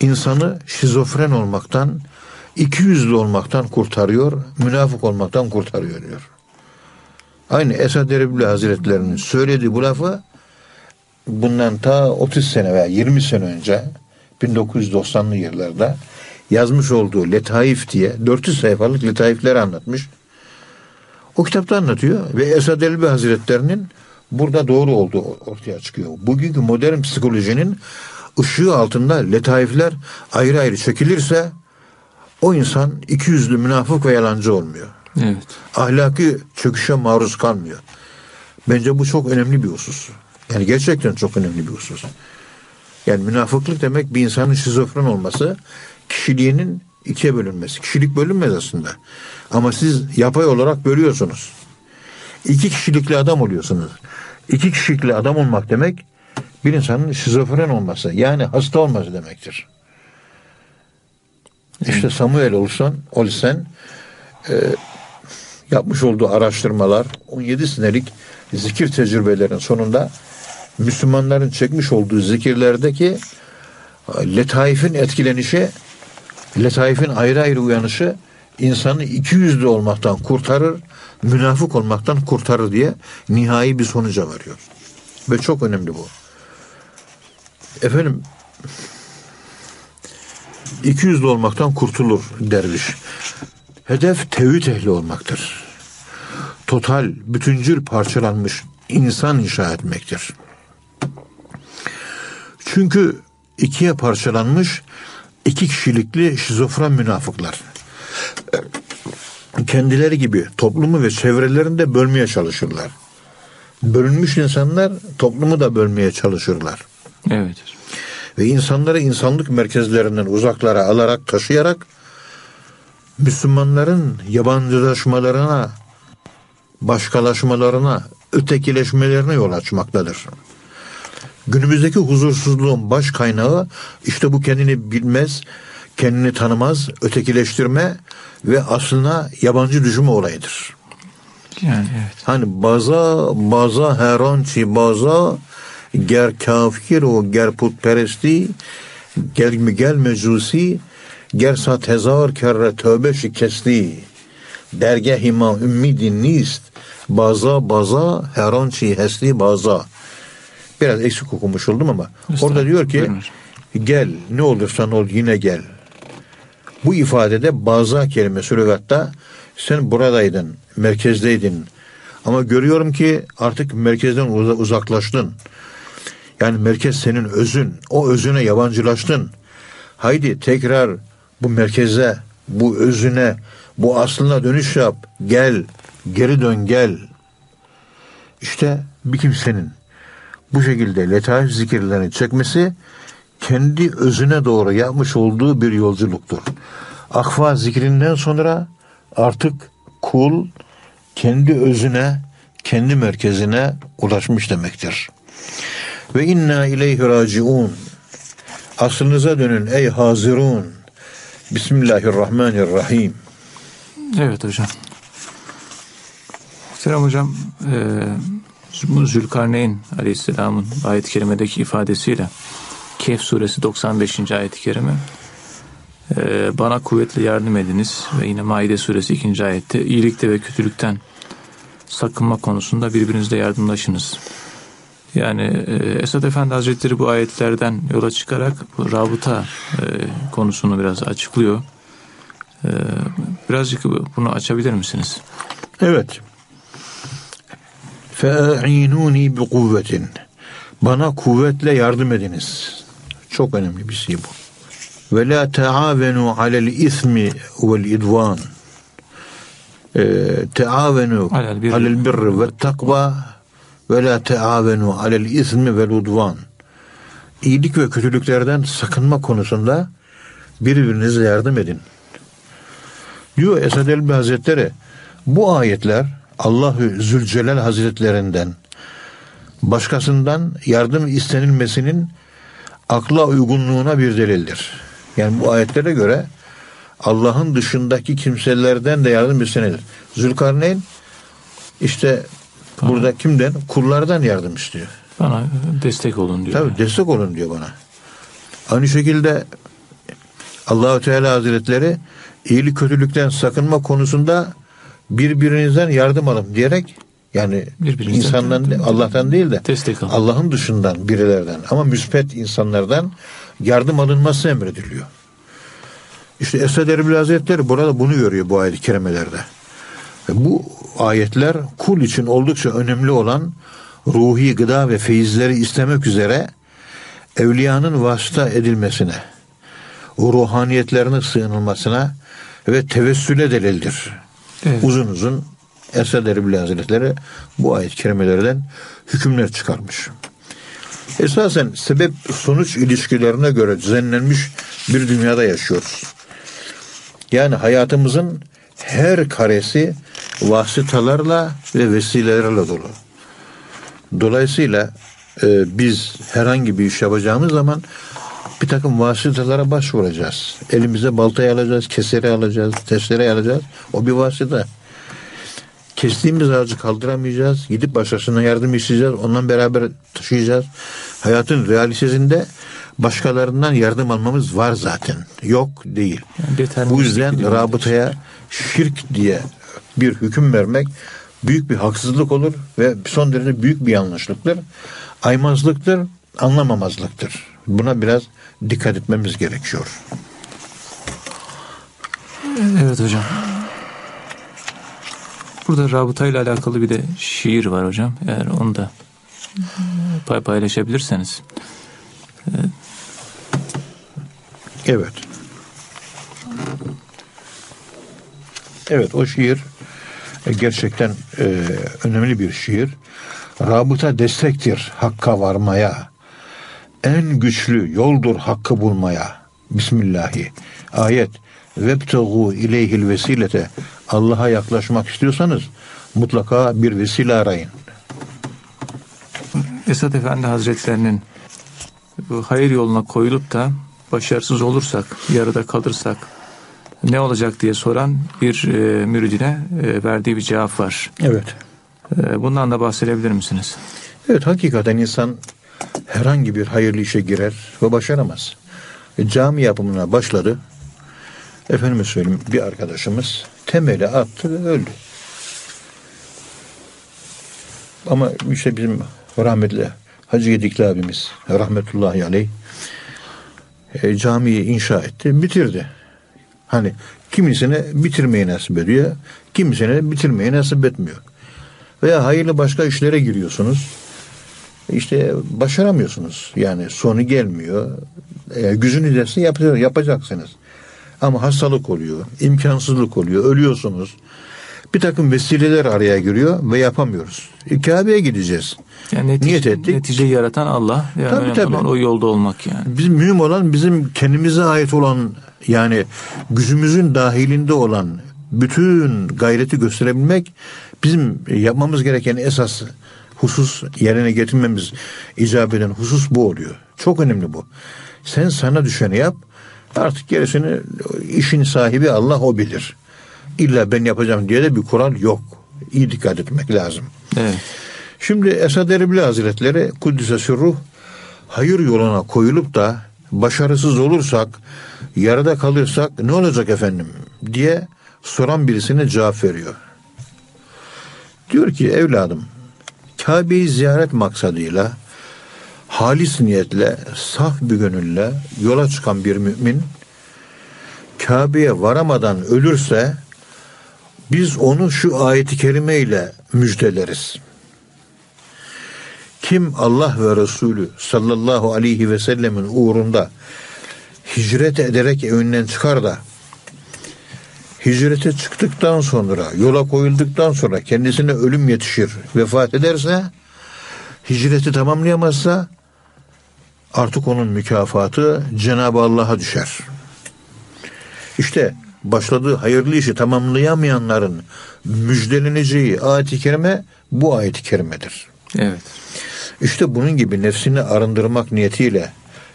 insanı şizofren olmaktan, iki yüzlü olmaktan kurtarıyor, münafık olmaktan kurtarıyor diyor. Aynı Esad Erbil Hazretleri'nin söylediği bu lafı bundan ta 30 sene veya 20 sene önce 1990'lı yıllarda yazmış olduğu Letaif diye 400 sayfalık letaifleri anlatmış. O kitapta anlatıyor ve Esad Elbi Hazretlerinin burada doğru olduğu ortaya çıkıyor. Bugünkü modern psikolojinin ışığı altında letaifler ayrı ayrı çekilirse o insan iki yüzlü münafık ve yalancı olmuyor. Evet. Ahlaki çöküşe maruz kalmıyor. Bence bu çok önemli bir husus. Yani gerçekten çok önemli bir husus. Yani münafıklık demek bir insanın şizofren olması, kişiliğinin ikiye bölünmesi. Kişilik bölünmez aslında. Ama siz yapay olarak bölüyorsunuz. İki kişilikli adam oluyorsunuz. İki kişilikli adam olmak demek bir insanın şizofren olması yani hasta olması demektir. İşte Samuel Olson, Olsen e, yapmış olduğu araştırmalar 17 senelik zikir tecrübelerin sonunda Müslümanların çekmiş olduğu zikirlerdeki e, letaifin etkilenişi, letaifin ayrı ayrı uyanışı insanı iki yüzlü olmaktan kurtarır, münafık olmaktan kurtarır diye nihai bir sonuca varıyor. Ve çok önemli bu. Efendim iki yüzlü olmaktan kurtulur derviş. Hedef tevhid ehli olmaktır. Total, bütüncül parçalanmış insan inşa etmektir. Çünkü ikiye parçalanmış iki kişilikli şizofren münafıklar. Kendileri gibi toplumu ve çevrelerinde bölmeye çalışırlar. Bölünmüş insanlar toplumu da bölmeye çalışırlar. Evet. Ve insanları insanlık merkezlerinden uzaklara alarak taşıyarak Müslümanların yabancılaşmalarına, başkalaşmalarına, ötekileşmelerine yol açmaktadır. Günümüzdeki huzursuzluğun baş kaynağı işte bu kendini bilmez, kendini tanımaz, ötekileştirme ve aslına yabancı düşme olayıdır. Yani evet. Hani baza baza herançi baza ger kafir o ger putperesti gel mi gel mecusi ger sat hezar kere tövbe şikesti dergahima ümmidin nist baza baza herançi hesli baza Biraz eksik okumuş oldum ama orada diyor ki gel ne olursan ol yine gel. Bu ifadede baza kelimesi lügatta sen buradaydın, merkezdeydin. Ama görüyorum ki artık merkezden uzaklaştın. Yani merkez senin özün. O özüne yabancılaştın. Haydi tekrar bu merkeze, bu özüne, bu aslına dönüş yap. Gel, geri dön gel. İşte bir kimsenin bu şekilde letaif zikirlerini çekmesi kendi özüne doğru yapmış olduğu bir yolculuktur. Akfa zikrinden sonra artık kul kendi özüne, kendi merkezine ulaşmış demektir. Ve inna ileyhi raciun. Aslınıza dönün ey hazirun. Bismillahirrahmanirrahim. Evet hocam. Selam hocam. Ee, Zülkarneyn Aleyhisselam'ın ayet-i kerimedeki ifadesiyle Kehf suresi 95. ayet-i kerime ee, bana kuvvetle yardım ediniz ve yine Maide suresi 2. ayette iyilikte ve kötülükten sakınma konusunda birbirinizle yardımlaşınız. Yani e, Esad Efendi Hazretleri bu ayetlerden yola çıkarak bu rabıta e, konusunu biraz açıklıyor. E, birazcık bunu açabilir misiniz? Evet fe'inuni bi kuvvetin. Bana kuvvetle yardım ediniz. Çok önemli bir şey bu. Ve la taavenu alel ismi vel idvan. Ee, taavenu alel birri ve takva ve la taavenu alel ismi vel udvan. İyilik ve kötülüklerden sakınma konusunda birbirinize yardım edin. Diyor Esad Elbi Hazretleri bu ayetler Allahü Zülcelal Hazretlerinden başkasından yardım istenilmesinin akla uygunluğuna bir delildir. Yani bu ayetlere göre Allah'ın dışındaki kimselerden de yardım istenilir. Zülkarneyn işte bana, burada kimden? Kullardan yardım istiyor. Bana destek olun diyor. Tabii destek olun diyor bana. Aynı şekilde Allahu Teala Hazretleri iyilik kötülükten sakınma konusunda birbirinizden yardım alın diyerek yani insandan Allah'tan değil de Allah'ın dışından birilerden ama müspet insanlardan yardım alınması emrediliyor. İşte Esad Erbil Hazretleri burada bunu görüyor bu ayet-i kerimelerde. Bu ayetler kul için oldukça önemli olan ruhi gıda ve feyizleri istemek üzere evliyanın vasıta edilmesine, o ruhaniyetlerine sığınılmasına ve tevessüle delildir. Evet. Uzun uzun Esad Erbil Hazretleri bu ayet-i kerimelerden hükümler çıkarmış. Esasen sebep sonuç ilişkilerine göre düzenlenmiş bir dünyada yaşıyoruz. Yani hayatımızın her karesi vasıtalarla ve vesilelerle dolu. Dolayısıyla e, biz herhangi bir iş yapacağımız zaman bir takım vasıtalara başvuracağız. Elimize baltayı alacağız, keseri alacağız, testere alacağız. O bir vasıta. Kestiğimiz ağacı kaldıramayacağız. Gidip başkasına yardım isteyeceğiz. Ondan beraber taşıyacağız. Hayatın realitesinde başkalarından yardım almamız var zaten. Yok değil. Yani Bu yüzden rabıtaya şirk diye bir hüküm vermek büyük bir haksızlık olur ve son derece büyük bir yanlışlıktır. Aymazlıktır, anlamamazlıktır. Buna biraz dikkat etmemiz gerekiyor. Evet hocam. Burada rabıta ile alakalı bir de şiir var hocam. Eğer onu da pay paylaşabilirseniz. Evet. Evet o şiir e, gerçekten e, önemli bir şiir. Rabıta destektir hakka varmaya. En güçlü yoldur hakkı bulmaya. Bismillahi. Ayet. Vebtegu ileyhil vesilete. Allah'a yaklaşmak istiyorsanız mutlaka bir vesile arayın. Esat Efendi Hazretlerinin bu hayır yoluna koyulup da başarısız olursak, yarıda kalırsak ne olacak diye soran bir e, müridine e, verdiği bir cevap var. Evet. E, bundan da bahsedebilir misiniz? Evet hakikaten insan herhangi bir hayırlı işe girer ve başaramaz. E, cami yapımına başladı. Efendime söyleyeyim bir arkadaşımız temeli attı ve öldü. Ama işte bizim rahmetli Hacı Gedikli abimiz rahmetullahi aleyh e, camiyi inşa etti, bitirdi. Hani kimisine bitirmeyi nasip ediyor, kimisine bitirmeyi nasip etmiyor. Veya hayırlı başka işlere giriyorsunuz. İşte başaramıyorsunuz. Yani sonu gelmiyor. E, gücünüz yetse yapacaksınız. Ama hastalık oluyor, imkansızlık oluyor, ölüyorsunuz. Bir takım vesileler araya giriyor ve yapamıyoruz. E, Kabe'ye gideceğiz. Yani netice, Niyet ettik. Neticeyi yaratan Allah. Yani tabii, tabii. Olan o yolda olmak yani. Bizim mühim olan bizim kendimize ait olan yani gücümüzün dahilinde olan bütün gayreti gösterebilmek bizim yapmamız gereken esas husus yerine getirmemiz icap eden husus bu oluyor. Çok önemli bu. Sen sana düşeni yap. Artık gerisini işin sahibi Allah o bilir. İlla ben yapacağım diye de bir kural yok. İyi dikkat etmek lazım. Evet. Şimdi Esad Erbil Hazretleri Kuddise Sürruh hayır yoluna koyulup da başarısız olursak, yarıda kalırsak ne olacak efendim diye soran birisine cevap veriyor. Diyor ki evladım Kabe'yi ziyaret maksadıyla halis niyetle, saf bir gönülle yola çıkan bir mümin Kabe'ye varamadan ölürse biz onu şu ayeti kerime ile müjdeleriz. Kim Allah ve Resulü sallallahu aleyhi ve sellemin uğrunda hicret ederek evinden çıkar da hicrete çıktıktan sonra, yola koyulduktan sonra kendisine ölüm yetişir, vefat ederse, hicreti tamamlayamazsa artık onun mükafatı Cenab-ı Allah'a düşer. İşte başladığı hayırlı işi tamamlayamayanların müjdeleneceği ayet-i kerime bu ayet-i kerimedir. Evet. İşte bunun gibi nefsini arındırmak niyetiyle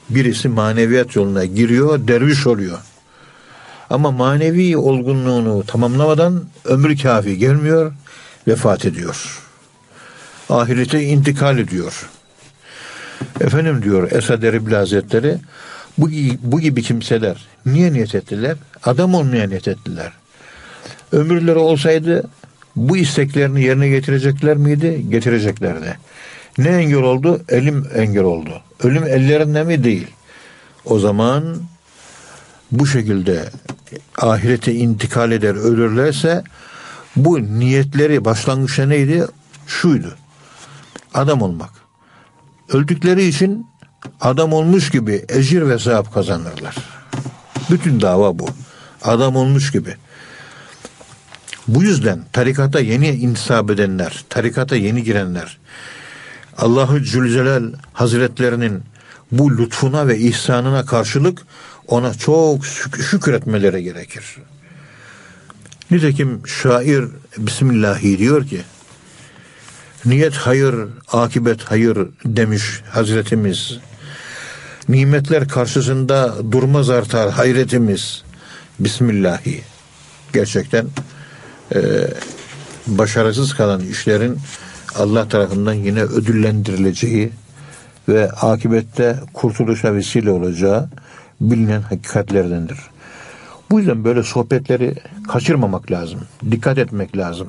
birisi maneviyat yoluna giriyor, derviş oluyor. Ama manevi olgunluğunu tamamlamadan ömrü kafi gelmiyor, vefat ediyor. Ahirete intikal ediyor. Efendim diyor Esad Erbil Hazretleri, bu, bu gibi kimseler niye niyet ettiler? Adam olmaya niyet ettiler. Ömürleri olsaydı bu isteklerini yerine getirecekler miydi? Getireceklerdi. Ne engel oldu? Elim engel oldu. Ölüm ellerinde mi? Değil. O zaman bu şekilde ahirete intikal eder ölürlerse bu niyetleri başlangıçta neydi? Şuydu. Adam olmak. Öldükleri için adam olmuş gibi ecir ve sevap kazanırlar. Bütün dava bu. Adam olmuş gibi. Bu yüzden tarikata yeni intisap edenler, tarikata yeni girenler, Allahü Zülcelal Hazretlerinin bu lütfuna ve ihsanına karşılık ona çok şükretmeleri gerekir. Nitekim şair Bismillahi diyor ki niyet hayır, akibet hayır demiş Hazretimiz. Nimetler karşısında durmaz artar hayretimiz. Bismillahi. Gerçekten e, başarısız kalan işlerin Allah tarafından yine ödüllendirileceği ve akibette kurtuluşa vesile olacağı bilinen hakikatlerdendir. Bu yüzden böyle sohbetleri kaçırmamak lazım. Dikkat etmek lazım.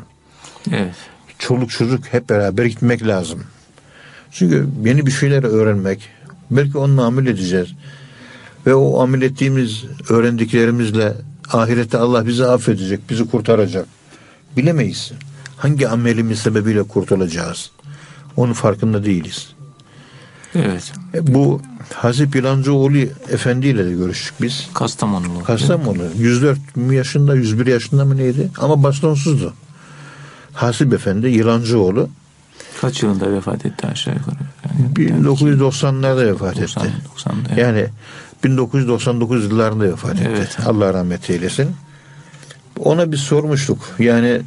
Evet. Çoluk çocuk hep beraber gitmek lazım. Çünkü yeni bir şeyler öğrenmek, belki onunla amel edeceğiz. Ve o amel ettiğimiz, öğrendiklerimizle ahirette Allah bizi affedecek, bizi kurtaracak. Bilemeyiz. Hangi amelimiz sebebiyle kurtulacağız? Onun farkında değiliz. Evet. E, bu Hazip Yılancıoğlu Efendi ile de görüştük biz. Kastamonulu. Kastamonu. 104 yaşında, 101 yaşında mı neydi? Ama bastonsuzdu. Hasip Efendi Yılancıoğlu. Kaç yılında vefat etti aşağı yukarı? Yani 1990'larda vefat 90, etti. 90'da, evet. Yani 1999 yıllarında vefat etti. Evet. Allah rahmet eylesin. Ona biz sormuştuk. Yani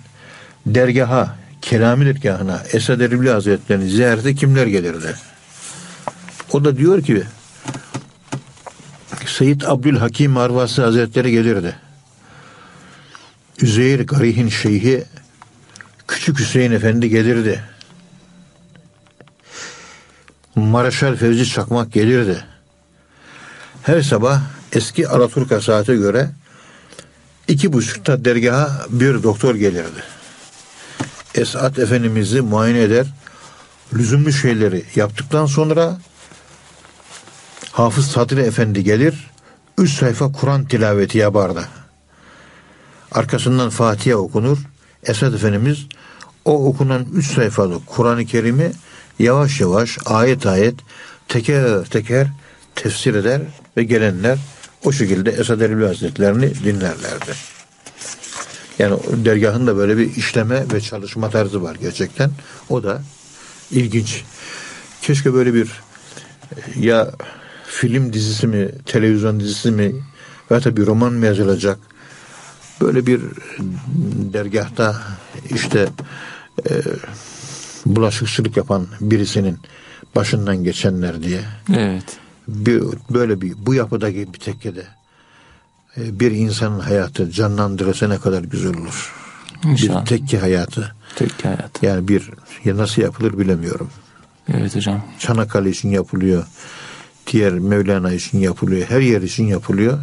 dergaha, Kelami dergahına Esad Erbil Hazretleri'nin ziyarete kimler gelirdi? O da diyor ki Seyyid Abdülhakim Arvasi Hazretleri gelirdi. Üzeyir Garih'in şeyhi Küçük Hüseyin Efendi gelirdi. Maraşal Fevzi Çakmak gelirdi. Her sabah eski Alaturka saate göre iki buçukta dergaha bir doktor gelirdi. Esat Efendimiz'i muayene eder, lüzumlu şeyleri yaptıktan sonra Hafız Sadri Efendi gelir, üç sayfa Kur'an tilaveti yapardı. Arkasından Fatiha okunur. Esad Efendimiz o okunan üç sayfalık Kur'an-ı Kerim'i yavaş yavaş ayet ayet teker teker tefsir eder ve gelenler o şekilde Esad Erbil Hazretlerini dinlerlerdi. Yani dergahın da böyle bir işleme ve çalışma tarzı var gerçekten. O da ilginç. Keşke böyle bir ya film dizisi mi, televizyon dizisi mi veya da bir roman mı yazılacak? Böyle bir dergahta işte e, bulaşıkçılık yapan birisinin başından geçenler diye. Evet. Bir, böyle bir bu yapıdaki bir tekkede e, bir insanın hayatı canlandırılsa ne kadar güzel olur. İnşallah. Bir tekke hayatı. Tekke hayatı. Yani bir ya nasıl yapılır bilemiyorum. Evet hocam. Çanakkale için yapılıyor diğer Mevlana için yapılıyor. Her yer için yapılıyor.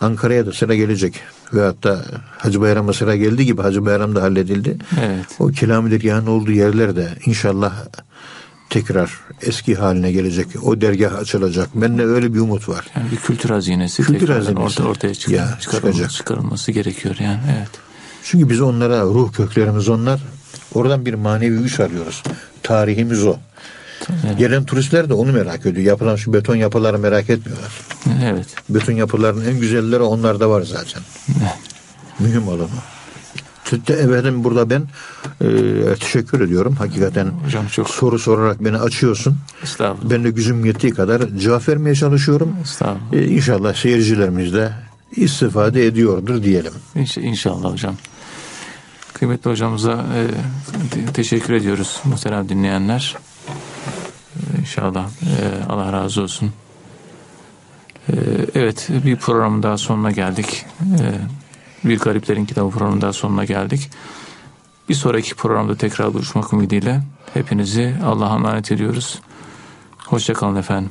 Ankara'ya da sıra gelecek. Ve hatta Hacı Bayram'a sıra geldi gibi Hacı Bayram da halledildi. Evet. O Kelamidir yani olduğu yerler de inşallah tekrar eski haline gelecek. O dergah açılacak. Bende öyle bir umut var. Yani bir kültür hazinesi kültür hazinesi. Orta, ortaya çıkar, ya, çıkarılması, çıkarılması gerekiyor yani. Evet. Çünkü biz onlara ruh köklerimiz onlar. Oradan bir manevi güç arıyoruz. Tarihimiz o. Evet. Gelen turistler de onu merak ediyor. Yapılan şu beton yapıları merak etmiyorlar. Evet. Beton yapıların en güzelleri onlarda var zaten. Evet. mühim olanı. Te- Efendim burada ben e, teşekkür ediyorum. Hakikaten Hocam çok- soru sorarak beni açıyorsun. Estağfurullah. Ben de gücüm yettiği kadar cevap vermeye çalışıyorum. Estağfurullah. E, inşallah seyircilerimiz de istifade ediyordur diyelim. İnş- İnşallah hocam. Kıymetli hocamıza e, te- teşekkür ediyoruz muhterem dinleyenler. İnşallah e, Allah razı olsun. E, evet bir programın daha sonuna geldik. E, bir Gariplerin Kitabı programının daha sonuna geldik. Bir sonraki programda tekrar buluşmak ümidiyle hepinizi Allah'a emanet ediyoruz. Hoşçakalın efendim.